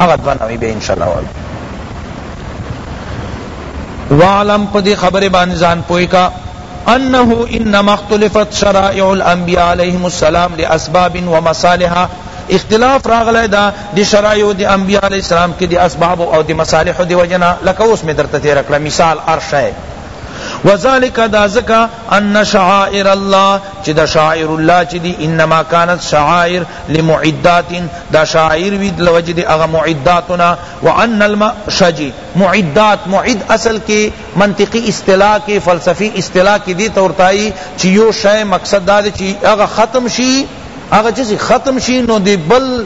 هغه دوه نوی به ان شاء الله وایو وعلم پدی خبر بان زان پوئی کا انه انما اختلفت شرائع الانبیاء علیہم السلام لاسباب ومصالحہ اختلاف راغلی دا دی شرائع دی انبیاء علیہ السلام کی دی اسباب او دی مصالح دی وجنا لکه اوس می درته تیر کړه مثال ارشه وذالک دا زکا ان شعائر الله چی دا شعائر الله چی دی انما کانت شعائر لمعدات دا شعائر وی لوجه دی اغا معداتنا وان الما شجی معدات معد اصل کی منطقی اصطلاح کی فلسفی اصطلاح کی دی تورتائی چی یو شے مقصد دا دی چی اغا ختم شی اغا چیزی ختم شی نو دی بل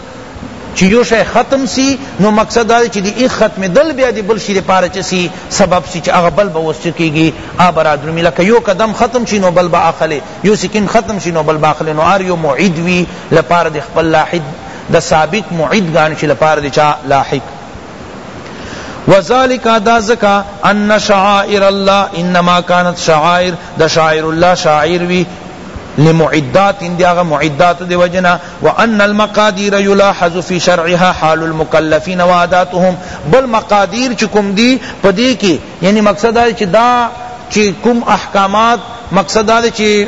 چی یو شی ختم سی نو مقصد دا چی دی ایخ ختم دل بیا دی بل شی دی پارا چسی سبب سی چی اغا بل با وس چکیگی آبا را درمی لکه یو قدم ختم شی نو بل با اخلی یو سکن ختم شی نو بل با اخلی نو آر یو معید وی لپار دی خپل لاحد دا سابق معید گانشی لپار دی چا لاحق وذالک دا زکا ان شعائر الله انما كانت شعائر دا شعائر الله شعائر وی لمعدات دی آغا معدات دی وجنا وان المقادیر یلاحظ فی شرعها حال المکلفین و عاداتهم بل مقادیر چی کوم دی پدی کی یعنی مقصد دا چی دا چی کوم احکامات مقصد دا چی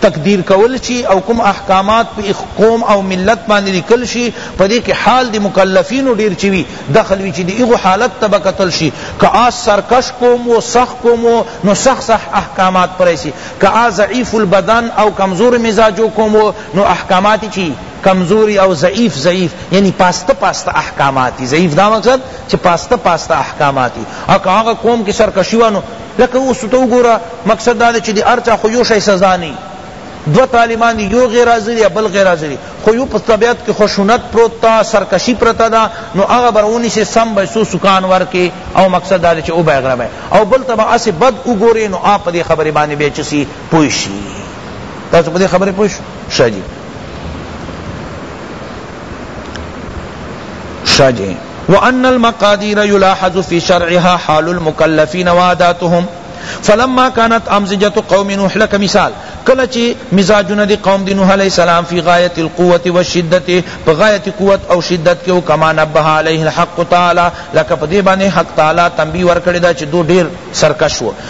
تقدیر کول شی او کوم احکامات پی قوم او ملت باندې لیکل شی پدې کې حال دی مکلفین ډیر چوی دخل وی چې دی ایغو حالت تبا قتل شی که آ سرکش قوم و سخ قوم و نو سخ سخ احکامات پریسی که آ ضعیف البدن او کمزور مزاجو قوم و نو احکامات چی کمزوری او ضعیف ضعیف یعنی پاسته پاسته احکاماتی ضعیف دا مقصد چی پاسته پاسته احکاماتی اکه هغه قوم کی سرکشی وانو لکه اوس تو وګوره مقصد دا چی دی ارچا خو یو شی سزا نه دو طالبان دی یو غیر حاضر یا بل غیر حاضر خو یو په طبیعت کی خشونت پروت تا سرکشی پرتا دا نو هغه برونی سے سم به سو سکان ور کی او مقصد دا چی او بیغره او بل تبا اس بد وګوره نو اپ دی خبر باندې بیچسی پوه شي تاسو په دې خبره پوه شو شاجي شاجي وان المقادير يلاحظ في شرعها حال المكلفين وعاداتهم فلما كانت امزجه قوم نوح لك مثال کله چې مزاجونه دی قوم دی نوح علیہ السلام فی غایت القوت والشدت په غایت قوت او شدت کې او کما نبه علیه الحق تعالی لکه په دې باندې حق تعالی تنبیه ورکړی دا چې دو ډیر سرکش وو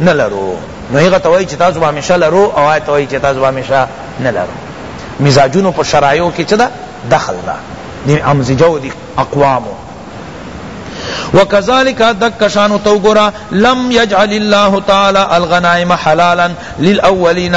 نه لرو نو هغه ته وایي چې تاسو به همیشه لرو او هغه ته وایي چې تاسو به همیشه نه لرو مزاجونو په شرایعو کې څه ده دخل ده د امزجو د اقوامو وكذلك دك شانو توغرا لم يجعل الله تعالى الغنائم حلالا للأولين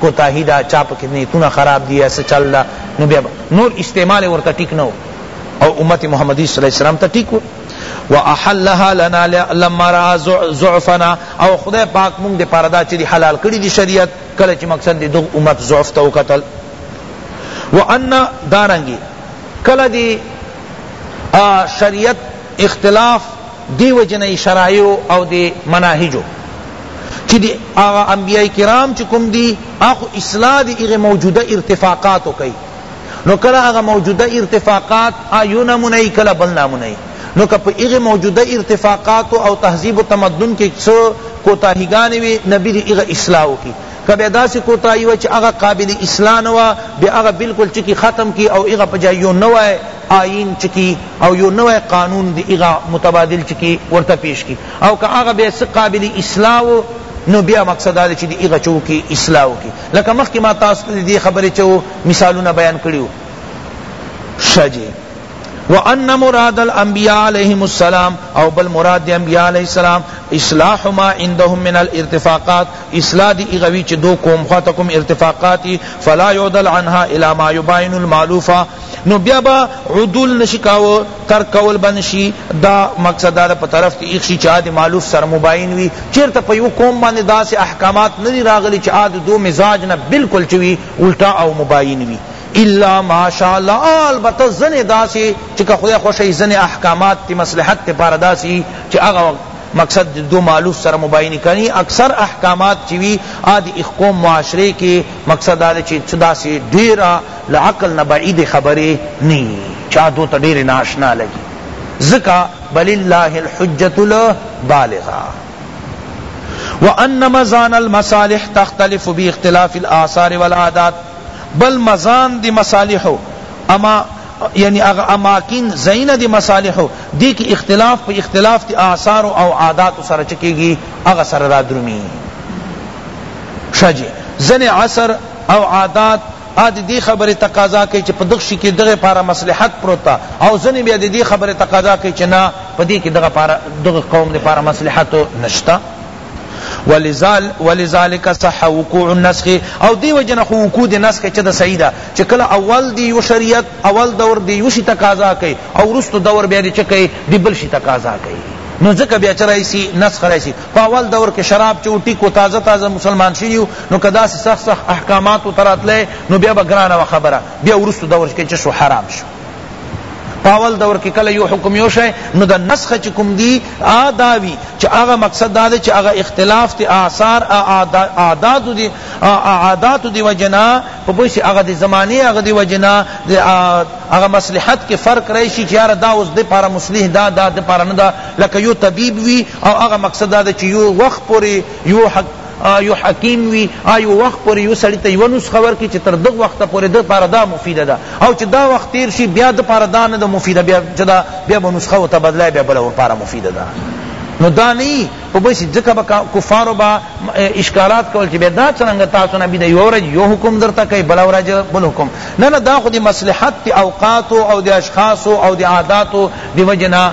کوتاهی ده چا پکی نیتونه خراب دی یا څه چل ده نو بیا نور استعمال ورته ټیک نه وو او امت محمدی صلی الله علیه وسلم ته ټیک وو واحلها لنا لما را ضعفنا او خدای پاک مونږ دې پاره دا چې حلال کړی دی شریعت کله چې مقصد دې دغه امت ضعف ته وکتل وان دارنګي کله دې شریعت اختلاف دې وجې نه ئې شرائعو او دې مناهجو چه دې هغه انبیاء کرام چه کوم دی هغه خو اصلاح دې هغه موجوده ارتفاقاتو کئی نو کله هغه موجوده ارتفاقات یو نمونه ای کله بل نمونه ای نو که په هغه موجوده ارتفاقات او تهذیب و تمدن کې څه کوتاهیګانې وي نبی دې هغه اصلاح وکړي که بیا داسې کوتاهي وه چې هغه قابل اصلاح نه وه بیا هغه بالکل چکي ختم کړي او هغه په جای یو نوی آیین چکي او یو نوی قانون دی هغه متبادل چی کی ورته پیش کی او که هغه بیا څه قابل اصلاح وو نو بیا مقصد دا دی چی هغه چه وکی اصلاح وکی لکه مخکی ما تاسو ته دی خبری چه مثالونه بیان کړی وو شه جی وان مراد الانبیاء علیہم السلام او بل مراد دی انبیاء علیہ السلام اصلاح ما عندهم من الارتفاقات اصلاح دی اغوی چی دو قوم خاتکم ارتفاقاتی فلا یعدل عنها الى ما یباین المعلوفہ نو بیا با عدول نشی کاو ترک کول بنشی دا مقصد دا په طرف تی ایخشی چا دی مالوف سر مباین وی چرته په یو قوم باندې داسې احکامات ندی راغلی چې عاد دو مزاج نه بالکل چوی الټا او مباین وی الا ماشاءاللہ البته زنه داسی چې که خدای خوشی زنه احکامات تی مصلحت تی پار داسی چې هغه مقصد دو معلوف سره مباینی کنی اکثر احکامات چوی آدی اخقوم معاشرے کے مقصد آدی چی چدا سی ڈیرا له عقل نه بعیدې خبرې نه یي، چا دوی ته ډېرې نااشنا لګي، ځکه بل الله الحجة البالغة وان مزان المصالح تختلف باختلاف الآثار والعادات بل مزان د مصالحو اما یعنی هغه اماکن ځایونه د مصالحو دې کې اختلاف په اختلاف د آثارو او عاداتو سره څه کېږي هغه سره رادرومي ښه جي ځینې عصر او عادات دا د دې خبرې تقاضا کوي چې په دغه شي کې دغه پاره مصلحت پروت ده او ځنې بیا د دې خبرې تقاضا کوي چې نه په دې کې دغه پاره دغه قوم لپاره مصلحت نشته ولذال ولذالک صح وقوع النسخ او دی وجنه خو وقوع دی نسخ چه د سیدا چه کله اول دی یو شریعت اول دور دی یو شی تقاضا کوي او رست دور بیا دی چه کوي دی بل شی تقاضا کوي نو ځکه بیا چرای سی نسخ راشي په اول دور کې شراب چې ټیکو تازه تازه مسلمان شوي وو نو که داسې سخت سخت احکاماتو ته راتلی نو بیا به ګرانه وه خبره بیا وروسته دور کې چې شو حرام شو په اول دور کې کله یو حکم یو شی نو د نسخ چې کوم دی آ داوی چې هغه مقصد دا دی چې هغه اختلاف تی آثار عادات دی عادات دی وجنا په بوشي هغه دی زمانه هغه دی وجنا هغه مصلحت کې فرق راشي چې یار دا اوس د پاره مصلح دا دا د پاره نه دا لکه یو طبيب وی او هغه مقصد دا دی چی یو وخت پوری یو یو حکیم وی هغه یو وخت پوری یو سړی ته یوه نسخه ورکی چی تر دغه وخته پوری ده لپاره دا مفیده ده او چی دا وخت تیر شی بیا ده لپاره دا نه ده مفیده بیا چی دا بیا به نسخه ورته بدلای بیا بله ورپاره مفیده ده نو دا نه یی خو بس ځکه به کفارو به اشکالات کول چې بیا دا څرنګه تاسو نبی د یوه ورځ یو حکم درته کوي بله ورځ بل حکم نه نه دا خو د مصلحت د اوقاتو او د اشخاصو او د عاداتو د وجې نه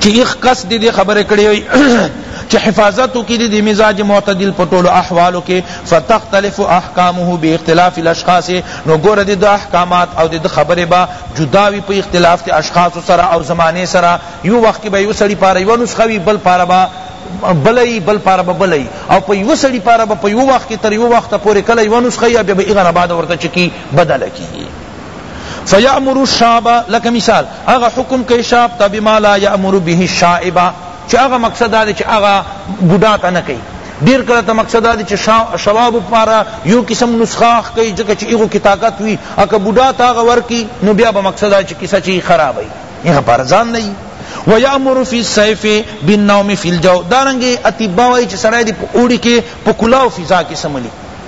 چی ایخ کس دی دی خبری کړی وی چی حفاظت کی دی دی مزاج معتدل پټول احوالو کی فتختلف احکامه بی اختلاف الاشخاص نو گور دی دا احکامات او دی خبری با جداوی پی اختلاف تی اشخاص سرا او زمانے سرا یو وقت کی با یو سڑی پارا یو نسخوی بل پارا با بلئی بل پارا با بلئی او پی یو سڑی پارا با پی یو وقت کی تر یو وقت پوری کلی و نسخی بی بی اغن بعد ورطا چکی بدل کی فیامر الشعب لکه مثال هغه حکم کوي شعب ته بما لا یامر به الشائب چې هغه مقصد دا دی چې هغه بوډا ته نه کوي دیر کله ته مقصد دا چې شواب پارا یو قسم نسخه کوي ځکه چې ایغو کی طاقت وی اکه بوډا تا غور کی نو بیا به مقصد دا چې کیسه چی خراب وي یغه پر ځان نه و یامر فی السیف بالنوم فی الجو دارنګ اتباع وای چې سړی دی په اوړي کې په کلاو فضا کې سملی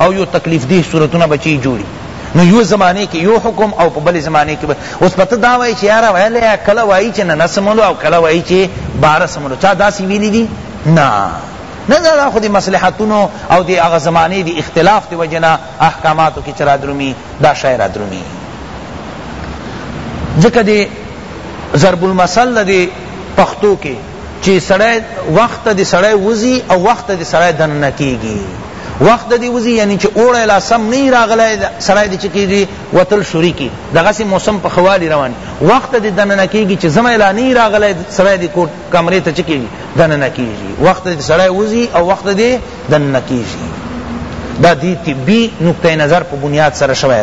او یو تکلیف دیه صورتونه بچی جوړی نو یو زمانه کې یو حکم او په بل زمانه کې اوس پته دا وای چې یاره ویلې کله وای چې نه نسملو او کله وای چې بار سملو چا داسې ویلي دي نه نه دا خو د مصلحتونو او د هغه زمانه د اختلاف د وجنه احکاماتو کې چرا درومي دا شاعر درومي ځکه د ضرب المثل د پښتو کې چی سړی وخت دی سړی وزی او وخت دی سړی دننه کیږي وخت دی وزی یعنی چې اوړی لا سم نه راغلی سړی دی چې کیږي وتل شروع کی دغه سی موسم په خوالی روان وخت دی دننه کیږي چې زمه لا نه راغلی سړی دی کو کمرې ته چې کیږي دننه کیږي وخت دی سړی وزی او وخت دی دننه کیږي دا دی طبی نقطه نظر په بنیاد سره شوی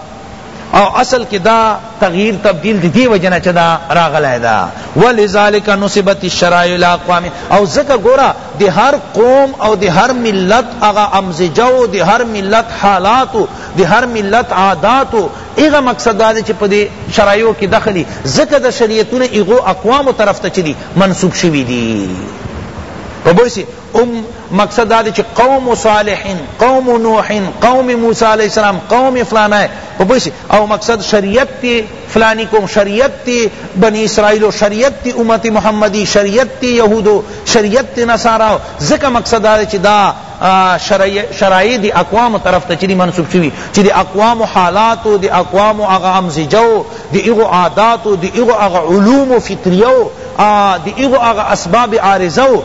او اصل کې دا تغییر تبدیل دی دی وجنه چې دا راغلی دا ولذالک نسبت الشرائع الى اقوام او زکه ګورا د هر قوم او د هر ملت هغه امزجو د هر ملت حالات د هر ملت عادات ایغه مقصد دا چې په دې شرایعو کې دخلی زکه د شریعتونو ایغو اقوام طرف ته چدي منسوب شوی دی په بوسی ام مقصد دا دی چی قوم صالح قوم نوح قوم موسی علیہ السلام قوم فلانا ہے پوپسی او مقصد شریعت تی فلانی قوم شریعت تی بنی اسرائیل شریعت تی امت محمدی شریعت تی یہود شریعت تی نصارا ذکر مقصد دا دی چی دا شرعی دی اقوام طرف تا چی منصوب شوی چی دی اقوام حالات دی اقوام اغا امزجو دی اغا عادات دی اغا علوم فطریو دی اغا اسباب عارضو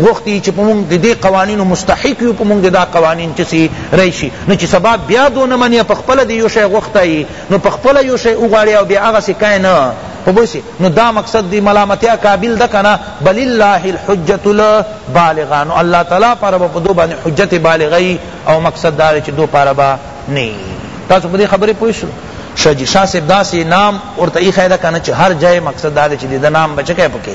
غوښتی چی په مونږ د دی قوانینو مستحق یو په مونږ د دا قوانین چه سی راشی نو چی سبا بیا دو نه منی په خپله دی یو شی غوښتی یی نو په خپله یو شی وغواړی او بیا هغسی کای نه په پوه شی نو دا مقصد دی ملامتیا قابل ده کنه بللّٰه الحجة البالغة نو الله تعالی پاره به په دو باندی حجت بالغه یی او مقصد دا دی چی دو پاره به نه یی تاسو په دی خبری پوه شوئ شجی شاہ صاحب دا سی نام اور تا ایخی دا کنا چی ہر جائے مقصد دا دی چی دا نام بچکے پکے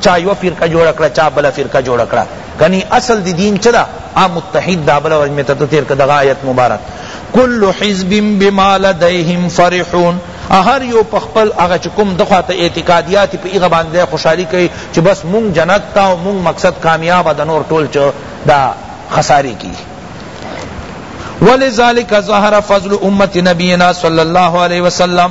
چا یوه فرقه جوړه کړه چا بله فرقه جوړه کړه کنی اصل دی دین چه دا آ متحد دا بلا ورځ می ته تیر که دغه آیت مبارک کل حزب بما لدیهم فرحون هر یو په خپل هغه چې کوم دغه ته اعتقادیات په هغه باندې خوشحالي کوي چې بس مونږ جنت تا او مونږ مقصد کامیاب د نور ټول چه دا خساری کی ولذالک ظهر فضل امت نبینا صلی الله علیه وسلم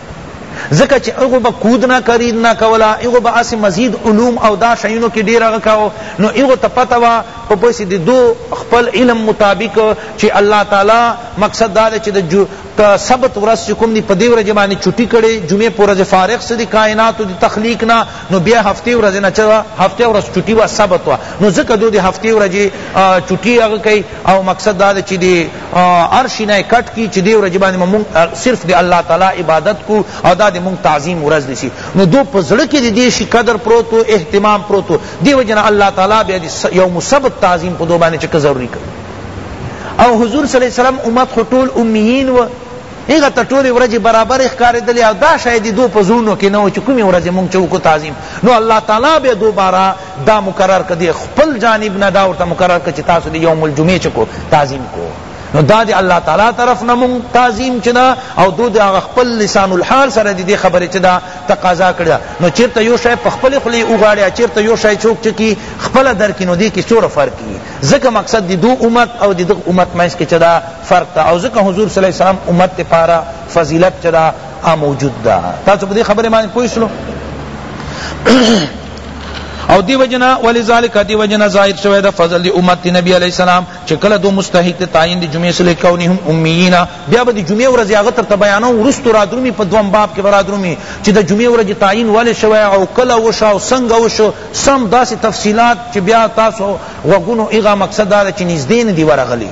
ځکه چې هغو به کود نه کرید نه کوله هغو به هسې مزید علوم او دا شیونو کې ډېر هغه کاوه نو هغو ته پته وه په پسې د دو خپل علم مطابق چې الله تعالی مقصد دا دی چې د سبت ورځ چې کوم دی په دې ورځې باندې چټي کړي جمعې په ورځې فارغ سه د کائناتو د تخلیق نه نو بیا هفتې ورځې نه چې هفتې ورځ چټي وه سبت وه نو ځکه دو د هفتې ورځې چټي هغه کوي او مقصد دا دی چې د هر شي نه یې کټ کړي چې دې ورځې باندې به مونږ صرف د الله تعالی عبادت کو او دا د مونږ تعظیم ورځ دې شي نو دو په زړه کې د دې شي قدر پروت و اهتمام پروت و دې وجې نه الله تعالی بیا د یوم سبت تعظیم په دو باندې چې که ضروري کړ او حضور صلی الله علیه وسلم امت خو ټول امیین و هغه ته ټولې ورځې برابرې ښکارېدلې او دا شی د دوی په زړونو کې نه و چې کومې ورځې مونږ چې وکړو تعظیم نو الله تعالی بیا دوباره دا مقرر کړ د خپل جانب نه دا ورته مقرر کړ چې تاسو د یوم الجمعې چې کو تعظیم کو نو دا دی الله تعالی طرف نه مون تعظیم چدا او دو دا خپل لسان الحال سره دی خبره چدا تقاضا کړه نو چیرته یو شی په خپل خلی او غاړي چیرته یو شی چوک چکی خپل در کینو دی کی سور فرق کی زکه مقصد دی دو امت او دی دو امت مینس کی چدا فرق تا او ذکر حضور صلی اللہ علیہ وسلم امت تے پارا فضیلت چدا آ موجود دا تاسو بدی خبر معنی پوئی سلو او دی وجنا ولذالک دی وجنا ظاهر شوی دا فضل دی امت نبی علیہ السلام چې کله دو مستحق تعین دی جمعې سره کونهم امیین بیا به دی جمعې ورځ هغه تر بیانو ورستو را درومي په دوم باب کې را درومي چې د جمعې ورځ تعین ول شوی او کله وشو او څنګه وشو سم داسې تفصیلات چې بیا تاسو وګونو ایغه مقصد دا چې نږدې نه دی ورغلی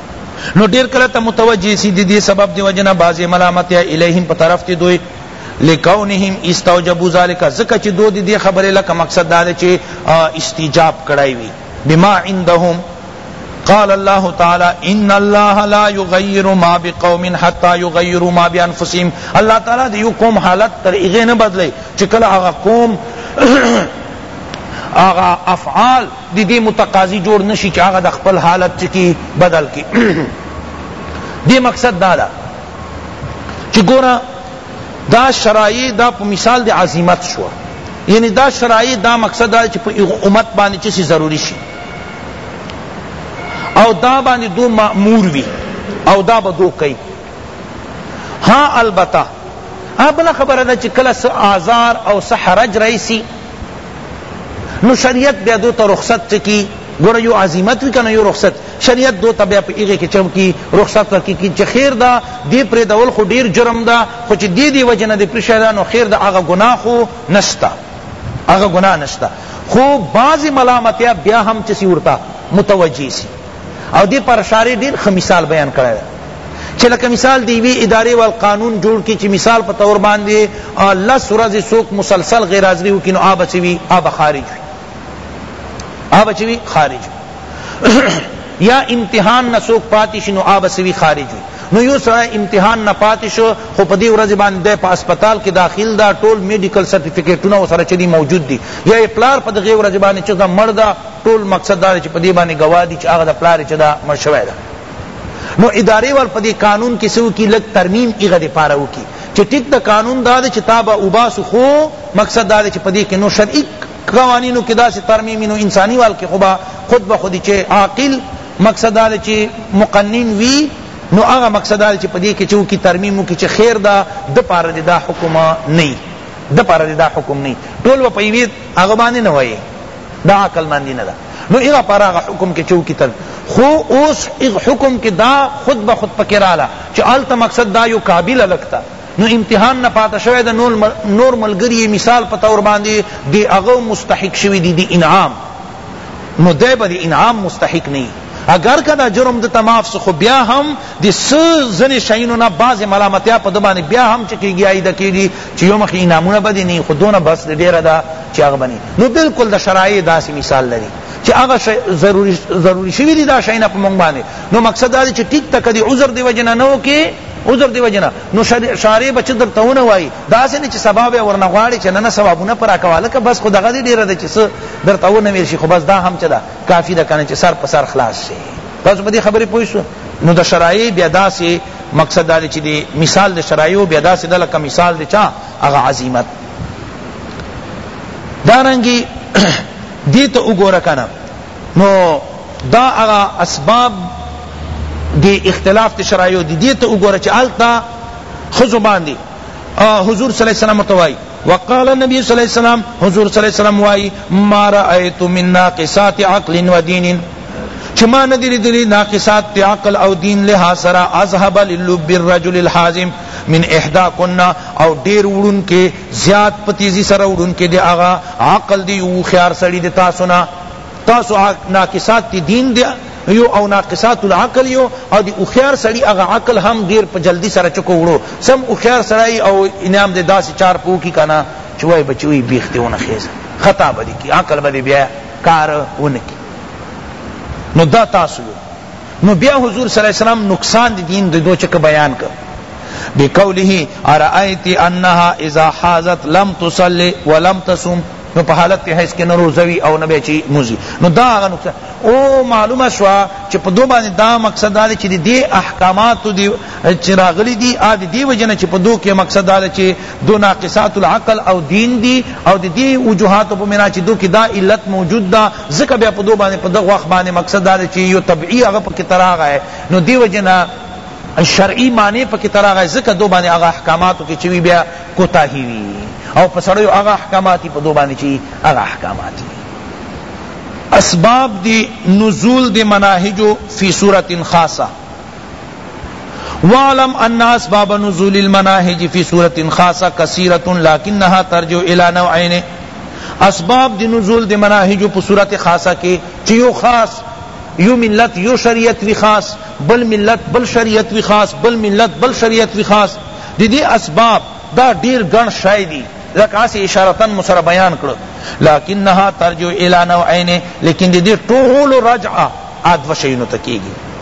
نو ډیر کله ته متوجه سی دی دی سبب دی وجنا بعضی ملامت یا الیہم په طرف تی دوی لکونهم استوجبوا ذلك زکه چې دو دی خبره لکه مقصد دا دی چې استجاب کړای وی بما عندهم قال الله تعالى ان الله لا يغير ما بقوم حتى يغيروا ما بانفسهم الله تعالى دی قوم حالت تر اغه نه بدلی چې کله هغه قوم هغه افعال د دې متقاضي جوړ نه شي چې هغه د خپل حالت څه کړي بدل کړي دې مقصد دا ده چې ګوره دا شرایع دا په مثال د عظیمت شو یعنی دا شرایع دا مقصد دا چې په امت باندې چې ضروری شي او دا باندې دو مأمور وي او دا به دو کوي ها البته ها بلا خبره ده چې کله څه آزار او څه حرج رئیسی نو شریعت بیا دو ته رخصت چه کی گوره یو عظیمت وی کنه یو رخصت شریعت دو ته بیا په ایغه کې چم کی رخصت ورکی کی چې خیر دا دی پر دول خو ډیر جرم دا خو چې دی دی وجنه دی پر شهدا نو خیر دا هغه گناه خو نشتا هغه گناه نشتا خو بعض ملامتیا بیا هم چسی ورتا متوجی سی او دې پر اشاره ډیر ښه مثال بیان کړی دی چې لکه مثال دی وی ادارې وال قانون جوړ کی چې مثال په تور باندې لس ورځې څوک مسلسل غیر حاضری وکړي نو آب چې وي آب خارج وي آب چې وي خارج یا امتحان نه څوک پاتې شي نو آب چې وي خارج وي نو یو سره امتحان نه پاتې شو خو په دې ورځ باندې په هسپتال کې داخل دا ټول میډیکل سرټیفیکیټونه وسره چدي موجود دي یا پلار په دغه ورځ باندې چې مړ ده ټول مقصد دا دی چې په دې باندې ګواه دي چې هغه د پلار چې دا مړ شوی ده نو ادارې ور په دې قانون کې څه وکړي لږ ترمیم هغه دپاره وکړي چې ټیک د قانون دا دی چې تا به وباسو خو مقصد دا دی چې په دې کې نو شرعي قوانینو کې داسې ترمیمي نو انساني وال کې خو به خود به خودي چې عاقل مقصد دا دی چې مقنن وي نو هغه مقصد دا دی چې په دې کې چې وکړي ترمیم وکړي چې خیر دا د پاره دې دا حکم نه د پاره دې دا حکم نه ټول به په یوې هغه باندې نه وایي دا عقل مندی نه ده نو هغه پر هغه حکم کې چو کتل خو اوس هغه حکم کې دا خود به خود پکې رااله چې الته مقصد دا یو قابل لکتا نو امتحان نه پاته شوی د نور ملګری مثال په تور باندې دی هغه مستحق شوی دی دی انعام نو دی به انعام مستحق نه اگر کدا جرم د تماف سخو بیا هم د س زن شینو نه باز ملامتیا په دبانې بیا هم چکیږي ایده کیږي چې یو مخ انعامونه بدی نه خودونه بس ډیره ده چی هغه بنی نو بالکل د شرایع داسی مثال لري چی هغه ضروری ضروری شوی دی دا شینا په مونږ باندې نو مقصد دا دی چی ټیک تک دی عذر دی وجنه نو کې عذر دی وجنه نو شارع بچ در تونه وای دا سه نه چې سبب ورنه غواړي چې نه نه ثوابونه پر اکواله که بس خدغه دی ډیره دی چې در تونه ویل شي خو بس دا هم چدا کافی ده کنه چې سر په سر خلاص شي تاسو به دې خبرې پوه شو نو د شرایع بیا داسې مقصد دا دی چې مثال د شرایع بیا داسې د لکه مثال د چا هغه عظیمت دارنګي دې ته وګوره کنه نو دا هغه اسباب دی اختلاف ته شرایو دی دې ته وګوره چې التا خزو باندې حضور صلی الله علیه وسلم توای وقال النبي صلی الله علیه وسلم حضور صلی الله علیه وسلم وای ما رأیت من ناقصات عقل و دین چې ما ندی لیدلی ناقصات عقل او دین له سره اذهب للب الرجل الحازم من احدا کن او ډیر وړون کې زیات پتیزی سره وړون کې دی هغه عقل دی او خيار سړی دی تاسو نه تاسو ناقصات دی دین دی یو او ناقصات العقل یو او دی اخیار سړی اغا عقل هم دیر په جلدی سره چکو وړو سم اخیار سړی او انعام دی داس چار پو کی کنا چوای بچوی بیختی اون خیز خطا بدی کی عقل بدی بیا کار اون کی نو دا تاسو نو بیا حضور صلی الله علیه وسلم نقصان دی دین دو چک بیان کر بقوله ارائیت انها اذا حازت لم تصلی ولم تصوم نو په حالت ته حیث کې نه روزوي او نه بچي موزي نو دا هغه نقصان او معلومه شو چې په دوه باندې دا مقصد دا چې دې احکامات دي چې راغلي دي ا دې وجنه چې په دوه کې مقصد دا چې دو ناقصات العقل او دین دی او د دی وجوهاتو په منا چی دو کی دا علت موجود دا ځکه بیا په دو باندې په دغه وخت باندې مقصد دا چی یو طبعی هغه پکې تراغی نو دی وجنا شرعی معنی پکې تراغی ځکه دو باندې هغه احکاماتو کې چوی بیا کوتاهی وی او په سړیو هغه احکاماتی په دو باندې چی هغه احکاماتی اسباب دی نزول دی مناهجو فی صورت خاصه واعلم ان اسباب نزول المناهج في سورة خاصة كثيرة لكنها ترجع الى نوعين اسباب دی نزول دی مناهج په صورت خاصه کې چې یو خاص یو ملت یو شریعت وی خاص بل ملت بل شریعت وی خاص بل ملت بل شریعت وی خاص دی دی اسباب دا ډیر ګڼ شای دی لکه اسی اشارتن مسر بیان کړو لکنها ترجو الی نوعین لیکن دی دی ټول رجعه ادو شینو تکیږي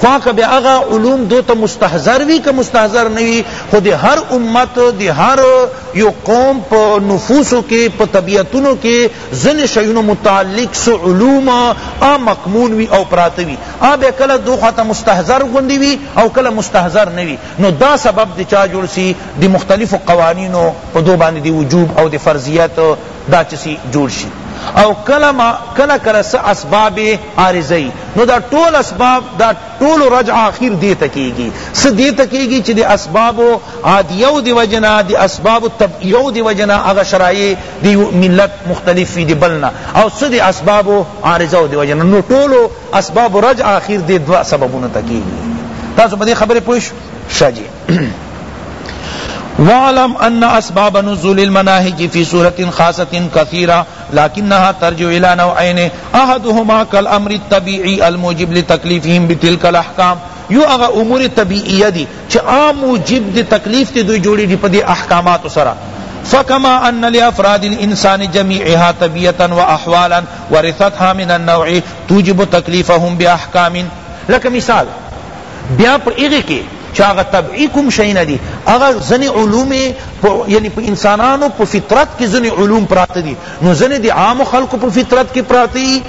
خواه که بیا هغه علوم دو ته مستحضر وی که مستحضر نه وی خو د هر امت د هر یو قوم په نفوسو کې په طبیعتونو کې ځینې شیونو متعلق څه علوم آ مقمون وی او پراته وی آ بیا کله دو خوا ته مستحضر غوندې وی او کله مستحضر نه وی نو دا سبب د چا جوړ سی د مختلفو قوانینو په دو باندې د وجوب او د فرضیت دا چسی جوړ شي او کله کله کله څه اسباب عارضه یی نو دا ټول اسباب دا ټول رجع اخیر دی ته کیږی څه دی ته کیږی چی دی اسباب عادیه دی وجه نه دی اسباب طبعیه دی وجه نه هغه شرایع دی ملت مختلف وی دی بل نه او څه دی اسباب عارضه دی وجه نه نو ټول اسباب رجع اخیر دی دوا سببونه ته کیږی تاسو په دې خبره پوه شاجی وعلم ان اسباب نزول المناهج في سورة خاصة كثيرة لكنها ترجع الى نوعين احدهما كالامر الطبيعي الموجب لتكليفهم بتلك الاحكام یو اغا امور طبیعیه دی چه عام موجب دی تکلیف تی دوی جوڑی دی پدی احکامات سرا فكما أن لأفراد الإنسان جميعها طبيعة وأحوالا ورثتها من النوع توجب تكليفهم بأحكام لك مثال بیا په هغه کی چه هغه طبعی کوم شیونه دی هغه ځنی علوم یعنی په انسانانو په فطرت کی ځنی علوم پراته دی نو ځنی دی عام خلقو په فطرت کی پراته دی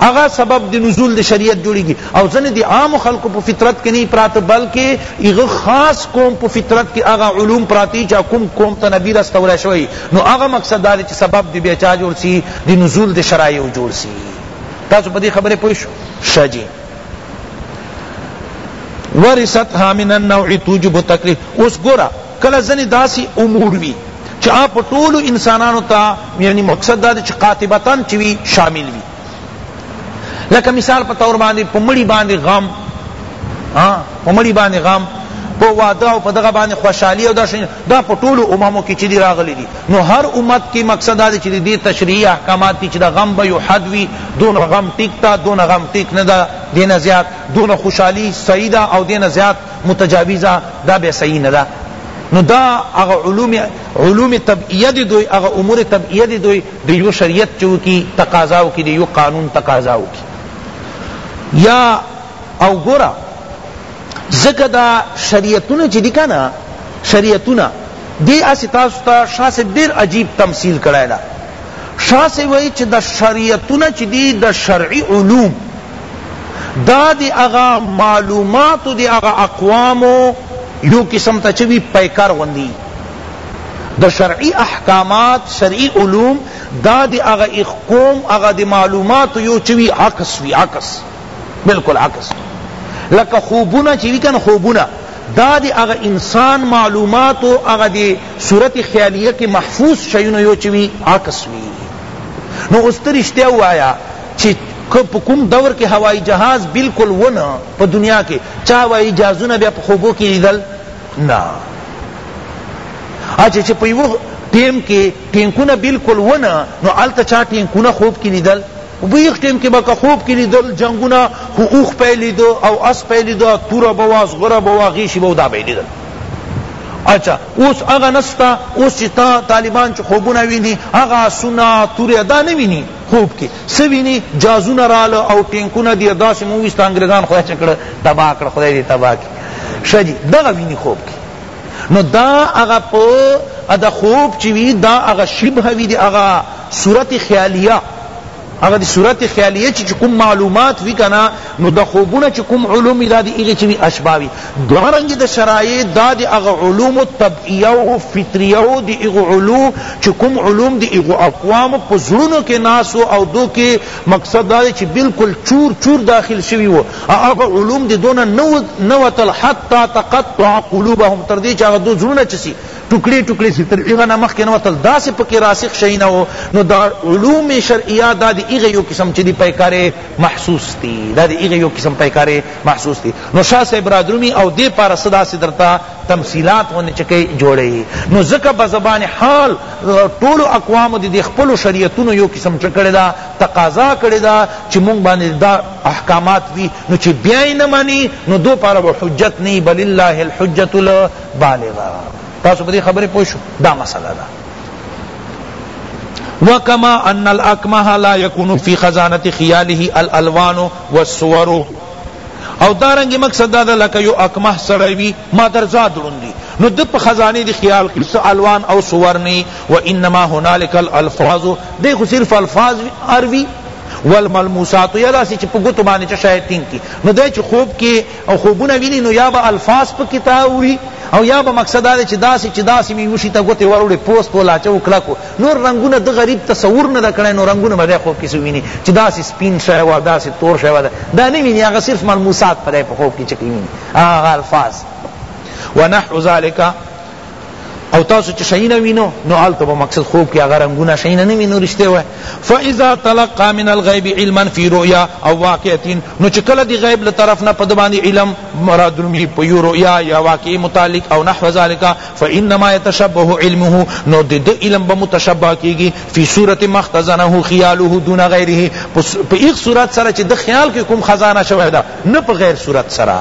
اغا سبب دی نزول دی شریعت جوڑی گی او زن دی عام خلق پو فطرت کی نہیں پرات بلکہ اغا خاص قوم پو فطرت کی اغا علوم پراتی چا کم قوم تا نبی رستولا شوئی نو اغا مقصد داری چی سبب دی بیچا جوڑ سی دی نزول دی شرائع جوڑ سی تاسو پا دی خبر پوش شجی ورثتها من النوع توجب التکلیف اوس گورا کله زنی داسی امور وی چی آپ طول انسانانو تا یعنی مقصد دا چی قاطبتا چوی شامل وی لکه مثال په تور باندې په مړی باندې غم ها په مړی باندې غم په واده او په دغه باندې خوشحالی او دا شین دا په ټولو اممو کې چې دی راغلی دی نو هر امت کی مقصد دا دی چی دی تشریعی احکامات کی چی دا غم به یو حد وی دون غم ټیک تا دون غم ټیک ندا دین زیاد دون خوشحالی صحیح دا او دین زیاد متجاوزا دا بیا صحیح ندا نو دا اغا علوم علوم طبعیه دی دوی اغا امور طبعیه دی دوی دی یو شریعت چو کی تقاضاو کی دی یو قانون تقاضاو کی یا او ګوره ځکه دا شریعتونه چې دي کنه شریعتونه دی اسی تاسو ته شاه صاحب ډیر عجیب تمثیل کړای دا شاه صاحب وایي چې د شریعتونه چې دي د شرعي علوم دا دی اغا معلومات دی اغا اقوامو یو قسم ته چوي پیکر غوندي د شرعي احکامات شرعي علوم دا دی اغا اخقوم اغا دی معلومات یو چوي عکس وی عکس بالکل عکس لکه خوبونه چی کن خوبونه دا دی اغا انسان معلومات و اغا دی صورت خیالیه کی محفوظ شیونو یو چوی عکس وی نو استرشتیا وایا چی په کوم دور کې هوایی جهاز بالکل ونه په دنیا کې چا هوایی جهازونه بیا په خوبو کې لیدل نه اچھا چې په یو ټیم کې ټینکونه بالکل ونه نو الته چا ټینکونه خوب کې لیدل په بیخ ټیم کی به که خوب کی لیدل جنګونه خو اوښ به لید او اس به لید توره به وه زغره به وه غیشی به وه دا به لیدل اچھا اوس هغه نستا اوس چې تا طالبان چې خوبونه ویني هغه سنا توریا دا نه ویني خوب کې څه ویني جازونه رااله او ټینکونه دی داسې مو ویست انګریزان خدای چې کړه تباه کړه خدای دې تباه کړي ښه جي دغه ویني خوب کې نو دا هغه په د خوب چی وی دا هغه شبه وی دی هغه صورت خیالیه هغه دی صورت خیالیه چی کوم معلومات وی کنا نو د خوبونه چی کوم علوم دا دی هغه چی اشباه وی دارنګ د شرایع دا دی هغه علوم طبیعیه او فطریه دی هغه علوم چی کوم علوم دی هغه اقوام په زړونو کې ناس او دو کې مقصد دا دی چی بالکل چور چور داخل شوی وو هغه علوم دی دونه نه وتل حتی تقطع قلوبهم تر دې چې هغه دو زړونه چې سي ټوکړي ټوکړي سي تر هغه نه مخکې نه وتل داسې پکې راسخ شی نه و نو دا علوم شرعیه دا د هغه یو قسم چې دی پیکارې محسوس دي دا د هغه یو قسم پیکارې محسوس دي نو شاه صاحب رادرومي او دې پاره څه داسې درته تمثیلات غوندې چې کوي جوړوي نو ځکه په زبان حال ټولو اقوامو د خپلو شریعتونو یو قسم څه کړې ده تقاضا کړې ده چې مونږ باندې دا احکامات وی نو چی بیا یې نه منی نو دو پاره به حجت نه بلله الحجة البالغه تاسو په دې خبره پوه شو دا مسله ده وکما ان الاکمه لا یکون فی خزانه خیاله الالوان والصور او دارنګ مقصد دا ده لکه یو اکمه سړی وي ما درزا دروندي نو د په خزانه دی خیال کې څه الوان او صور نه و انما هنالک الالفاظ دی خو صرف الفاظ اروي والملموسات یا داسی چی په ګوتو باندې چه شای ټینګ کی نو دی چی خوب کی او خوبونه وینی نو یا به الفاظ په کتاوی او یا به مقصد دا چی داسی چی داسی می وشی تا ګوتې وروړې پوست ولاچه او کلکو نور رنگونه د غریب تصور نه کړای نو رنگونه به خوب کی وینی چی داسی سپین شای و داسی تور شای و دا نه وینی هغه صرف ملموسات په خوب کی چکی وینی هغه الفاظ ونحو ذالک او تاسو چې شینه وینو نو آلته په مقصد خوب کې هغه رنګونه شینه نه وینو رښتې وای فاذا تلقى من الغیب علما فی رؤیا او واقعتین نو چې کله دی غیب له طرف نه پد باندې علم مراد می په یو رؤیا یا واقع متعلق او نحو ذالک فانما يتشبه علمه نو د علم به متشبه کیږي فی صورت مختزنه خیاله دون غیره په یک صورت سره چې د خیال کې کوم خزانه شوه ده نه په غیر صورت سره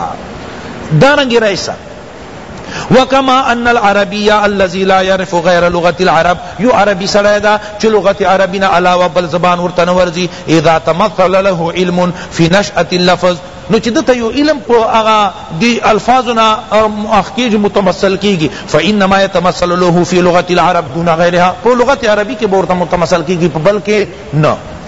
دارنګ رئیسه وکما ان العربی الذی لا یعرف غیر لغت العرب یو عربی سړی دا چې لغت عربی نه علاوه بل زبان ورته نه ورځي اذا تمثل له علم فی نشأة اللفظ نو چې دته یو علم په هغه دی الفاظنا اخکیج متمثل کیږي فانما يتمثل له فی لغت العرب دون غیرها په لغت عربی کې ورته متمثل کیږي بلکې نه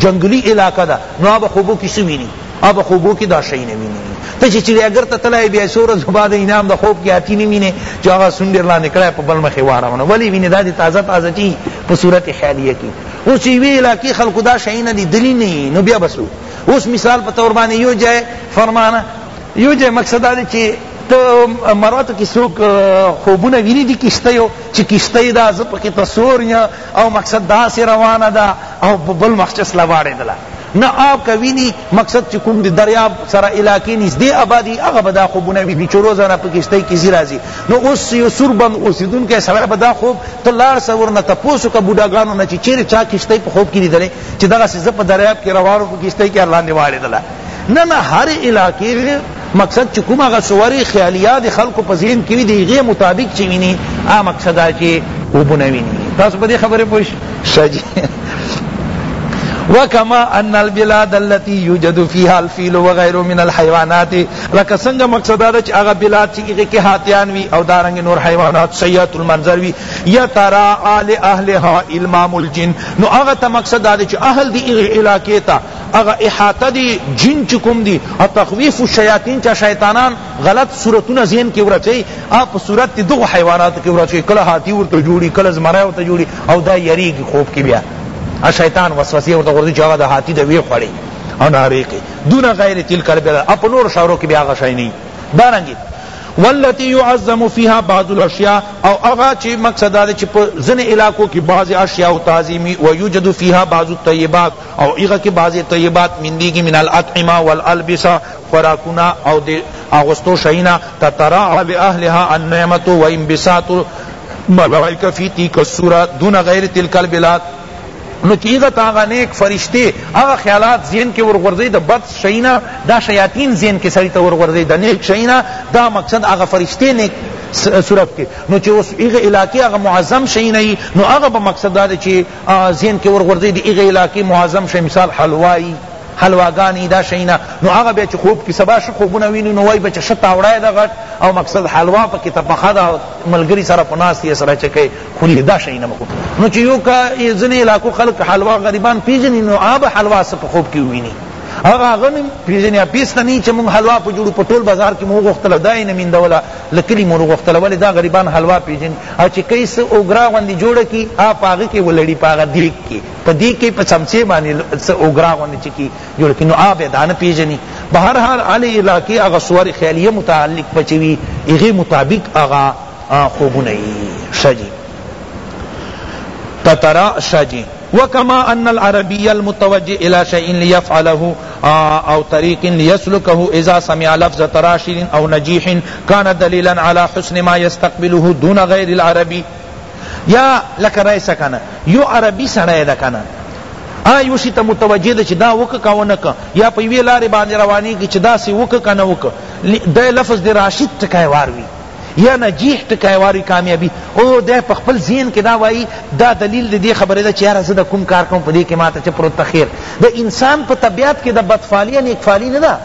جنګلی علاقه ده نو هغه به خوبو کی څه وینی هغه به خوبو کی دا شی نه وینی ته چې چړیاګر ته تلای بیا څو ورځې بعد انعام د خوب کې آتی نه وینې چې هغه سونډې لاندې کړی په بل مخې واړونه ولې وینې دا دې تازه تازه چی په صورت خیالیه کې اوس چې یوې علاقې خلکو دا شی نه لیدلی نه نو بیا بس اوس مثال په طور باندې یو ځای فرمانه یو ځای مقصد دا دی چې تو مراتو کی سوک خوبونه ویني دي کشته یو چې کشته دا زپ کې تصور یا او مقصد دا سی روانه دا او په بل مخچس لواړې دلا نه آب کا ویني مقصد چې کوم دی دریاب سره علاقې نږدې آبادی هغه به دا خوبونه ویني چې روزانه په کشتۍ کې ځي راځي نو اوس یو سوربند اوسېدونکی سړی به دا خوب ته لاړ سه ورنه تپوس وکړه بوډاګانو نه چې چېرې چا کشتۍ په خوب کې لیدلې چې دغسې زه په دریاب کې روان وم په کشتۍ کې لاندې واړېدله نه نه هر علاقې مقصد چې کوم هغه صور خیالیه د خلکو په ذهن کې وي د هغې مطابق چې ویني هغه مقصد دا چې خوبونه ویني تاسو په دې خبرې پوه شئ وکما ان البلاد التي يوجد فيها الفيل وغيره من الحيوانات لکه څنګه مقصد دا چې هغه بلاد چې هغه کې هاتیان وي او دارنګ نور حیوانات سیئات المنظر وي یا ترى اهل اهلها المام الجن نو هغه ته مقصد دا چې اهل دی هغه علاقې ته هغه احاطه دی جن چی کوم دی او تخویف الشیاطین چا شیطانان غلط صورتونه ذهن کی ورچی او په صورت دی دغه حیوانات کی ورچی کله هاتی ورته جوړی کله زمرای ورته جوړی او دا یری کی خوب کی بیا ا شیطان وسوسه ورته ورته چا دا هاتی دی وی خړی او ناریقی دون غیر تلک البل اپ نور شاورو کی بیا غشای نه دارنګی والتي يعظم فيها بعض الاشياء او اغا چی مقصد دا چی زن علاقو کی بعض اشیاء تعظیمی ويوجد فيها بعض الطيبات او هغه کې بعضی طیبات مندیږي من الاطعمه والالبسه خوراکونه او د اغوستو شیونه تتراع باهلها النعمت و انبساط ملائکه فی تیک السوره دون غیر تلک البلاد نو چیغه تاغه نیک فرشتے هغه خیالات ذهن کې ورغورځي د بد شینا دا شیاطین ذهن کې سړی ته ورغورځي د نیک شینا دا مقصد هغه فرشتے نیک صورت کې نو چې اوس هغه علاقې هغه معظم شي نه نو هغه به مقصد دا چې ذهن کې ورغورځي د هغې علاقې معظم شی مثال حلوایی حلواګانی دا شینا نو هغه بیا چې خوب کې سبا شه خوبونه ویني نو وای بچ شه تاوړای دا غټ او مقصد حلوا پکې ته پخا دا ملګری سره پناستی سره چکه خلی دا شینا مخو نو چې یو کا ځنې علاقو خلک حلوا غریبان پیژني نو آب حلوا سره خوب کې ویني هغه غنم پیژنې پیسته نه چې مونږ حلوا په جوړو په ټول بازار کې مو غوښتل دا یې نه میندوله له کلي مو وغوښتله ولې دا غریبان حلوا پېژني او چې کوي څه اوګرا غوندې جوړه کړي هغه په هغه کې ولړي په هغه دیګ کې په دیګ کې په چمچې باندې څه اوګرا غوندې چې کي جوړ کړي نو هغه بیا دا نه پېژني په هر حال هلې علاقې هغه صور خیالیه متعلق به چې وي هغې مطابق هغه خوبونه یي ښه جي تترا ښه جي وکما ان العربی المتوجه الی شیء لیفعله او طریق لیسلکه اذا سمع لفظ تراشر او نجیح کان دلیلا علی حسن ما یستقبله دون غیر العربی یا لکه رایسه کنه یو عربی سړی ده کنه آ یو شی ته متوجه ده چې دا وک کا ونک یا په وی لارې باندې رواني کی چې دا سی وک کنه وک د لفظ د راشد ټکای واروي یا نجیح ټکی واری کامیابی او دی په خپل ذهن کې دا وایي دا دلیل د دې خبرې ده چې یاره زه د کوم کار کوم په دې کې ماته چې پروت خیر د انسان په طبیعت کې د بدفعالی یا نیکفعالی نه ده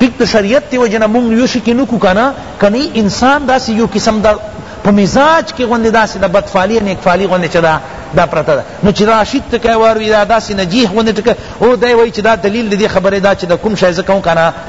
ټیک د شریعت دی وجنه مونږ یو شي کې نه کو کنه کني انسان داسې یو قسم د په مزاج کې غوندې داسې د بدفعالی نیکفعالی غوندې چې ده دا پرته ده نو چې راشد ټکی واروي دا داسې نجیح غوندې ټکی او دی وایي چې دا دلیل د دې خبرې ده چې د کوم شی زه کوم کنه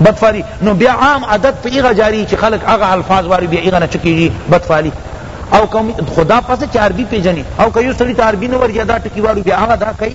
بدفعلی نو بیا عام عادت په ایغه جاری چې خلق هغه الفاظ واری بیا ایغه نه چکیږي بدفعلی او کوم خدا پس چې عربی پیژني او که یو سړی ته عربی نه ورځي دا ټکی وارو بیا هغه دا کوي